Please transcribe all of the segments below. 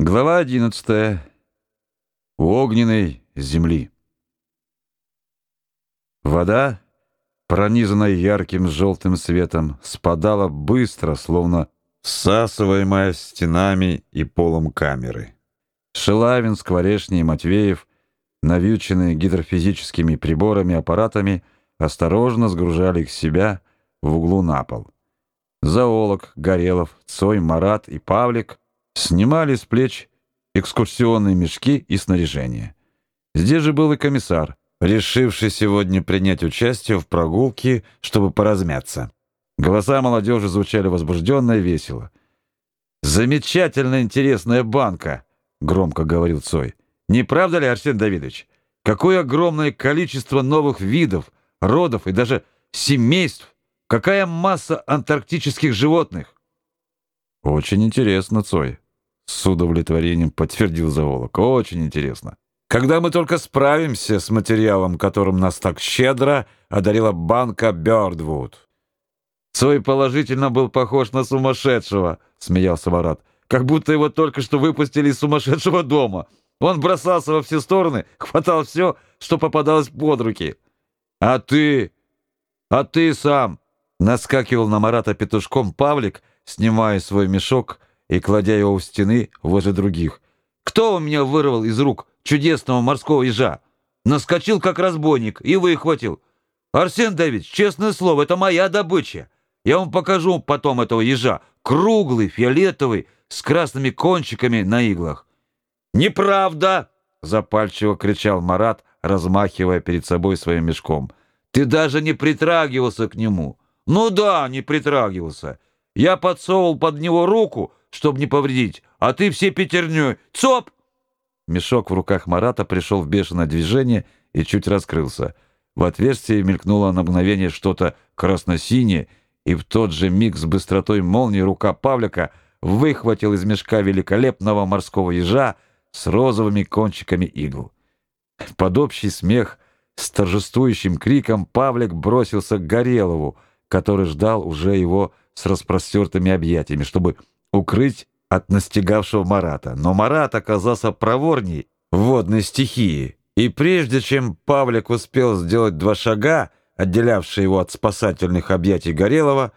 Глава 11. У огненной земли. Вода, пронизанная ярким желтым светом, спадала быстро, словно всасываемая стенами и полом камеры. Шелавин, Скворешний и Матвеев, навьюченные гидрофизическими приборами аппаратами, осторожно сгружали их себя в углу на пол. Зоолог, Горелов, Цой, Марат и Павлик снимали с плеч экскурсионные мешки и снаряжение. Здесь же был и комиссар, решивший сегодня принять участие в прогулке, чтобы поразмяться. Голоса молодежи звучали возбужденно и весело. «Замечательно интересная банка!» — громко говорил Цой. «Не правда ли, Арсен Давидович? Какое огромное количество новых видов, родов и даже семейств! Какая масса антарктических животных!» «Очень интересно, Цой», с удовлетворением подтвердил зоолог. Очень интересно. Когда мы только справимся с материалом, которым нас так щедро одарила банка Бёрдвуд. Цой положительно был похож на сумасшедшего, смеялся Марат. Как будто его только что выпустили из сумасшедшего дома. Он бросался во все стороны, хватал все, что попадалось под руки. А ты? А ты сам? Наскакивал на Марата петушком Павлик, снимая свой мешок и кладя его у стены возле других. «Кто у меня вырвал из рук чудесного морского ежа? Наскочил, как разбойник, и выхватил. Арсен Давидович, честное слово, это моя добыча. Я вам покажу потом этого ежа. Круглый, фиолетовый, с красными кончиками на иглах». «Неправда!» — запальчиво кричал Марат, размахивая перед собой своим мешком. «Ты даже не притрагивался к нему». «Ну да, не притрагивался. Я подсовывал под него руку, чтобы не повредить, а ты все пятерней. Цоп!» Мешок в руках Марата пришел в бешеное движение и чуть раскрылся. В отверстии мелькнуло на мгновение что-то красно-синее, и в тот же миг с быстротой молнии рука Павлика выхватил из мешка великолепного морского ежа с розовыми кончиками игл. Под общий смех с торжествующим криком Павлик бросился к Горелову, который ждал уже его с распростертыми объятиями, чтобы укрыть от настигавшего Марата. Но Марат оказался проворней водной стихии, и прежде чем Павлик успел сделать два шага, отделявшие его от спасательных объятий Горелого,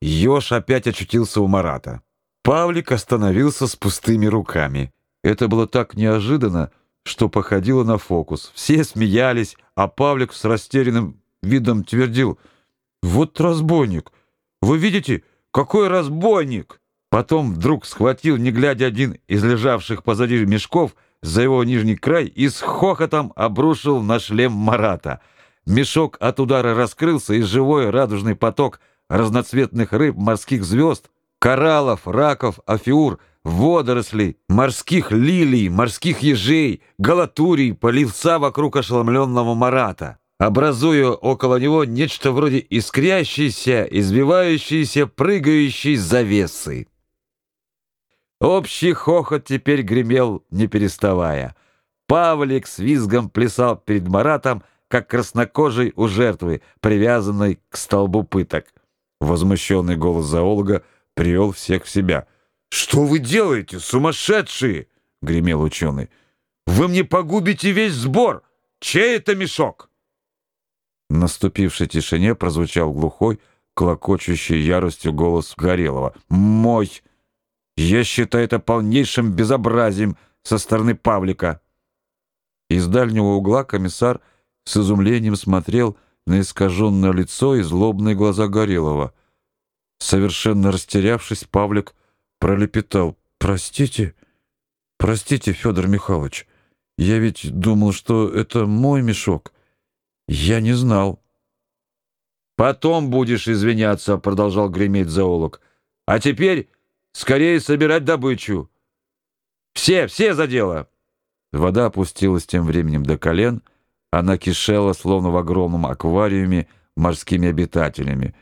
Ёж опять очутился у Марата. Павлик остановился с пустыми руками. Это было так неожиданно, что походило на фокус. Все смеялись, а Павлик с растерянным видом твердил «Вот разбойник! Вы видите, какой разбойник!» Потом вдруг схватил, не глядя, один из лежавших позади мешков за его нижний край и с хохотом обрушил на шлем Марата. Мешок от удара раскрылся, и живой радужный поток разноцветных рыб, морских звезд, кораллов, раков, афиур, водорослей, морских лилий, морских ежей, галатурий полился вокруг ошеломленного Марата, образуя около него нечто вроде искрящейся, извивающейся, прыгающей завесы. Общий хохот теперь гремел, не переставая. Павлик с визгом плясал перед Маратом, как краснокожий у жертвы, привязанной к столбу пыток. Возмущенный голос зоолога привел всех в себя. «Что вы делаете, сумасшедшие?» — гремел ученый. «Вы мне погубите весь сбор! Чей это мешок?» В наступившей тишине прозвучал глухой, клокочущий яростью голос Горелого. «Мой!» Я считаю это полнейшим безобразием со стороны Павлика. Из дальнего угла комиссар с изумлением смотрел на искаженное лицо и злобные глаза Горелого. Совершенно растерявшись, Павлик пролепетал: "Простите, простите, Федор Михайлович. Я ведь думал, что это мой мешок. Я не знал". Потом будешь извиняться, продолжал греметь зоолог. А теперь Скорее собирать добычу. Все, все за дело. Вода опустилась тем временем до колен, она кишела словно в огромном аквариуме морскими обитателями,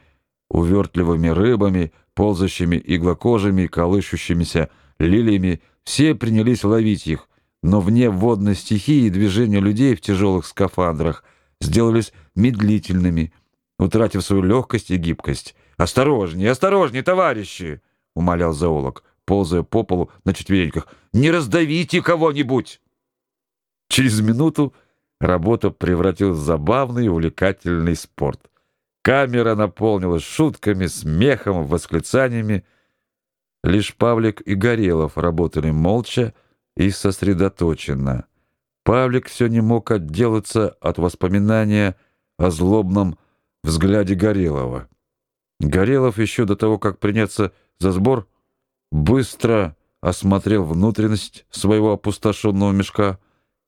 увертливыми рыбами, ползающими иглокожими, колышущимися лилиями. Все принялись ловить их, но вне водной стихии движения людей в тяжелых скафандрах сделались медлительными, утратив свою легкость и гибкость. «Осторожнее, осторожнее, товарищи!» Умолял зоолог. ползая по полу на четвереньках. «Не раздавите кого-нибудь!» Через минуту работа превратилась в забавный и увлекательный спорт. Камера наполнилась шутками, смехом, восклицаниями. Лишь Павлик и Горелов работали молча и сосредоточенно. Павлик все не мог отделаться от воспоминания о злобном взгляде Горелова. Горелов еще до того, как приняться за сбор, быстро осмотрел внутренность своего опустошенного мешка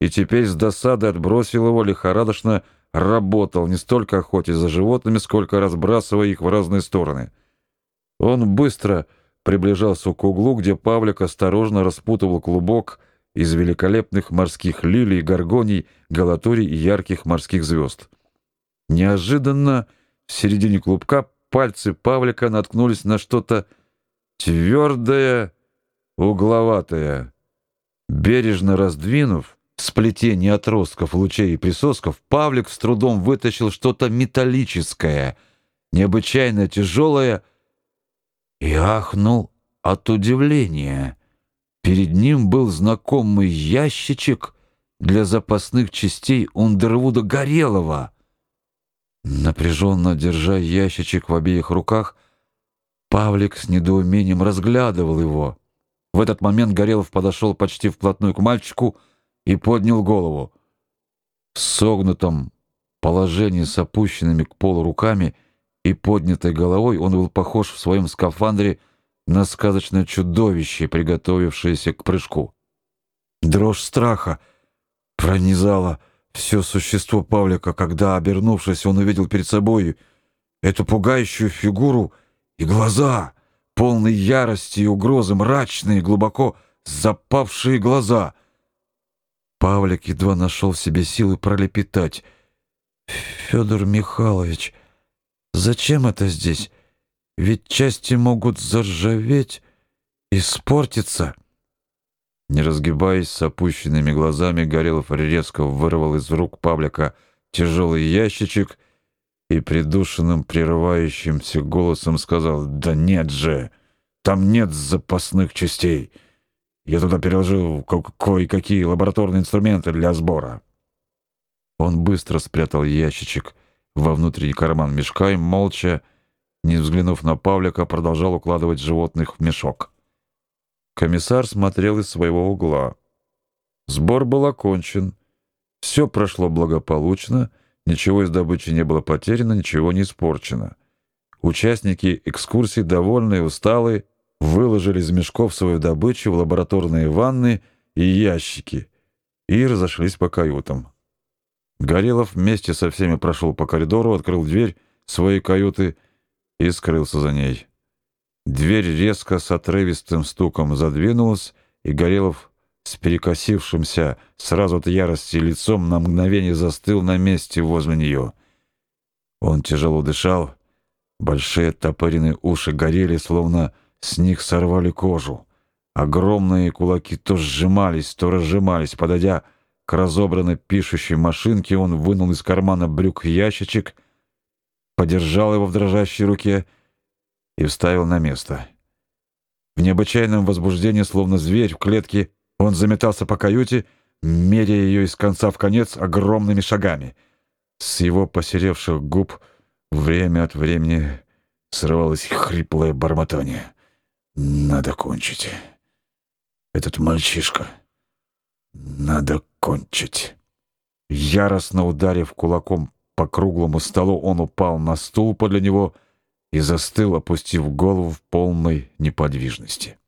и теперь с досадой отбросил его, лихорадочно работал, не столько охотясь за животными, сколько разбрасывая их в разные стороны. Он быстро приближался к углу, где Павлик осторожно распутывал клубок из великолепных морских лилий, горгоний, галатурий и ярких морских звезд. Неожиданно в середине клубка пальцы Павлика наткнулись на что-то твердое, угловатое. Бережно раздвинув сплетение отростков, лучей и присосков, Павлик с трудом вытащил что-то металлическое, необычайно тяжелое, и ахнул от удивления. Перед ним был знакомый ящичек для запасных частей Ундервуда Горелого — Напряженно держа ящичек в обеих руках, Павлик с недоумением разглядывал его. В этот момент Горелов подошел почти вплотную к мальчику и поднял голову. В согнутом положении с опущенными к полу руками и поднятой головой он был похож в своем скафандре на сказочное чудовище, приготовившееся к прыжку. Дрожь страха пронизала все существо Павлика, когда, обернувшись, он увидел перед собой эту пугающую фигуру и глаза, полные ярости и угрозы, мрачные, глубоко запавшие глаза. Павлик едва нашел в себе силы пролепетать. «Федор Михайлович, зачем это здесь? Ведь части могут заржаветь, испортиться». Не разгибаясь с опущенными глазами, Горелов резко вырвал из рук Павлика тяжелый ящичек и придушенным, прерывающимся голосом сказал «Да нет же! Там нет запасных частей! Я туда переложил кое-какие лабораторные инструменты для сбора!» Он быстро спрятал ящичек во внутренний карман мешка и, молча, не взглянув на Павлика, продолжал укладывать животных в мешок. Комиссар смотрел из своего угла. Сбор был окончен. Все прошло благополучно, ничего из добычи не было потеряно, ничего не испорчено. Участники экскурсии, довольные, усталые, выложили из мешков свою добычу в лабораторные ванны и ящики и разошлись по каютам. Горелов вместе со всеми прошел по коридору, открыл дверь своей каюты и скрылся за ней. Дверь резко с отрывистым стуком задвинулась, и Горелов с перекосившимся сразу от ярости лицом на мгновение застыл на месте возле нее. Он тяжело дышал, большие топоренные уши горели, словно с них сорвали кожу. Огромные кулаки то сжимались, то разжимались. Подойдя к разобранной пишущей машинке, он вынул из кармана брюк ящичек, подержал его в дрожащей руке — и вставил на место. В необычайном возбуждении, словно зверь в клетке, он заметался по каюте, меряя ее из конца в конец огромными шагами. С его посеревших губ время от времени срывалось хриплое бормотание. «Надо кончить. Этот мальчишка. Надо кончить». Яростно ударив кулаком по круглому столу, он упал на стул подле него и застыл, опустив голову в полной неподвижности.